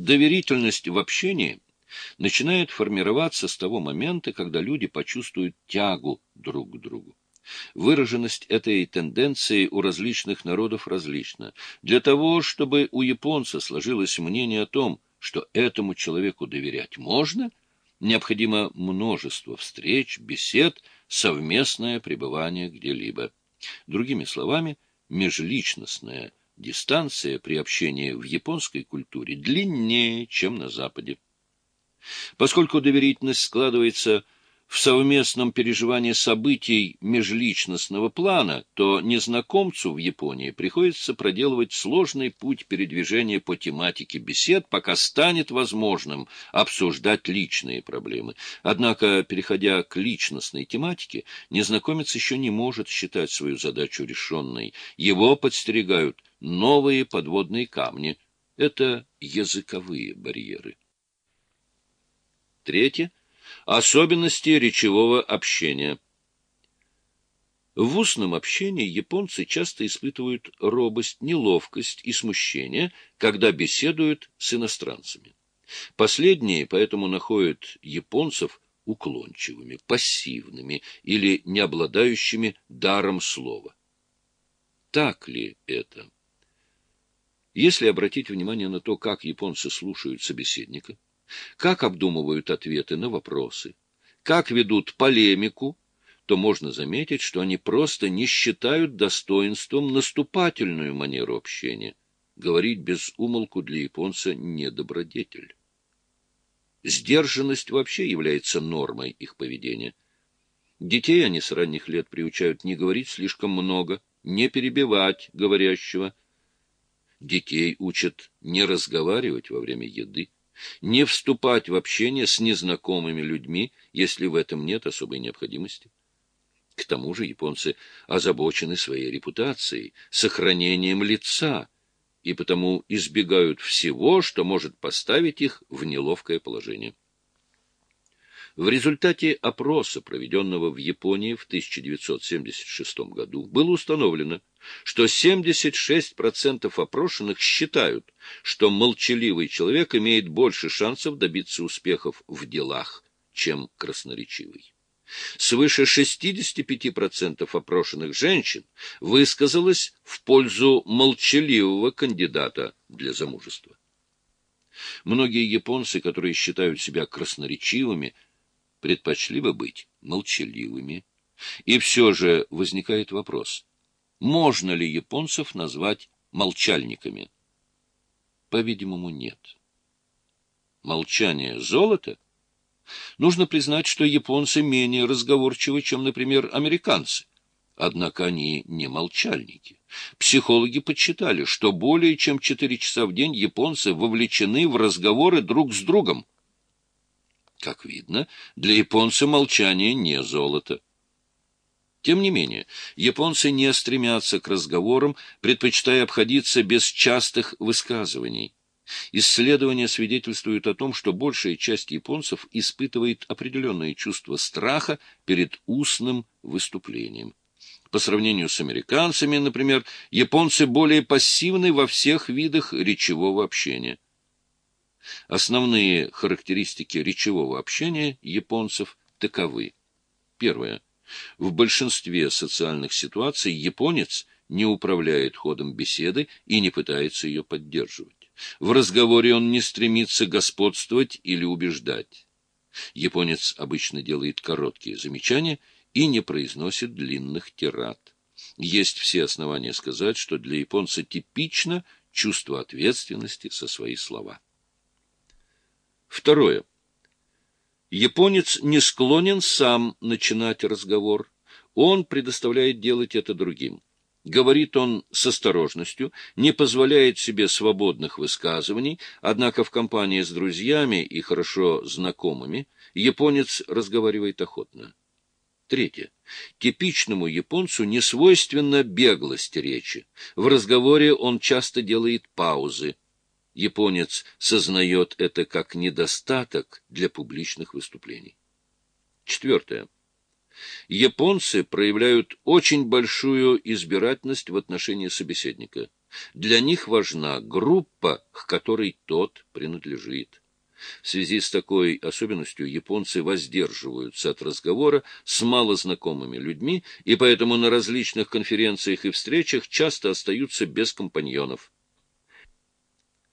Доверительность в общении начинает формироваться с того момента, когда люди почувствуют тягу друг к другу. Выраженность этой тенденции у различных народов различна. Для того, чтобы у японца сложилось мнение о том, что этому человеку доверять можно, необходимо множество встреч, бесед, совместное пребывание где-либо. Другими словами, межличностная дистанция при общении в японской культуре длиннее, чем на Западе. Поскольку доверительность складывается в совместном переживании событий межличностного плана, то незнакомцу в Японии приходится проделывать сложный путь передвижения по тематике бесед, пока станет возможным обсуждать личные проблемы. Однако, переходя к личностной тематике, незнакомец еще не может считать свою задачу решенной. Его подстерегают новые подводные камни. Это языковые барьеры. Третье. Особенности речевого общения. В устном общении японцы часто испытывают робость, неловкость и смущение, когда беседуют с иностранцами. Последние поэтому находят японцев уклончивыми, пассивными или не обладающими даром слова. Так ли это? Если обратить внимание на то, как японцы слушают собеседника, как обдумывают ответы на вопросы, как ведут полемику, то можно заметить, что они просто не считают достоинством наступательную манеру общения. Говорить без умолку для японца не добродетель. Сдержанность вообще является нормой их поведения. Детей они с ранних лет приучают не говорить слишком много, не перебивать говорящего. Детей учат не разговаривать во время еды не вступать в общение с незнакомыми людьми, если в этом нет особой необходимости. К тому же японцы озабочены своей репутацией, сохранением лица, и потому избегают всего, что может поставить их в неловкое положение. В результате опроса, проведенного в Японии в 1976 году, было установлено, что 76% опрошенных считают, что молчаливый человек имеет больше шансов добиться успехов в делах, чем красноречивый. Свыше 65% опрошенных женщин высказалось в пользу молчаливого кандидата для замужества. Многие японцы, которые считают себя красноречивыми, предпочли бы быть молчаливыми. И все же возникает вопрос, можно ли японцев назвать молчальниками? По-видимому, нет. Молчание — золото? Нужно признать, что японцы менее разговорчивы, чем, например, американцы. Однако они не молчальники. Психологи подсчитали, что более чем четыре часа в день японцы вовлечены в разговоры друг с другом. Как видно, для японца молчание не золото. Тем не менее, японцы не стремятся к разговорам, предпочитая обходиться без частых высказываний. Исследования свидетельствуют о том, что большая часть японцев испытывает определенное чувство страха перед устным выступлением. По сравнению с американцами, например, японцы более пассивны во всех видах речевого общения. Основные характеристики речевого общения японцев таковы. Первое. В большинстве социальных ситуаций японец не управляет ходом беседы и не пытается ее поддерживать. В разговоре он не стремится господствовать или убеждать. Японец обычно делает короткие замечания и не произносит длинных тират. Есть все основания сказать, что для японца типично чувство ответственности со свои слова. Второе. Японец не склонен сам начинать разговор. Он предоставляет делать это другим. Говорит он с осторожностью, не позволяет себе свободных высказываний, однако в компании с друзьями и хорошо знакомыми японец разговаривает охотно. Третье. Типичному японцу не свойственна беглость речи. В разговоре он часто делает паузы, Японец сознает это как недостаток для публичных выступлений. Четвертое. Японцы проявляют очень большую избирательность в отношении собеседника. Для них важна группа, к которой тот принадлежит. В связи с такой особенностью японцы воздерживаются от разговора с малознакомыми людьми и поэтому на различных конференциях и встречах часто остаются без компаньонов.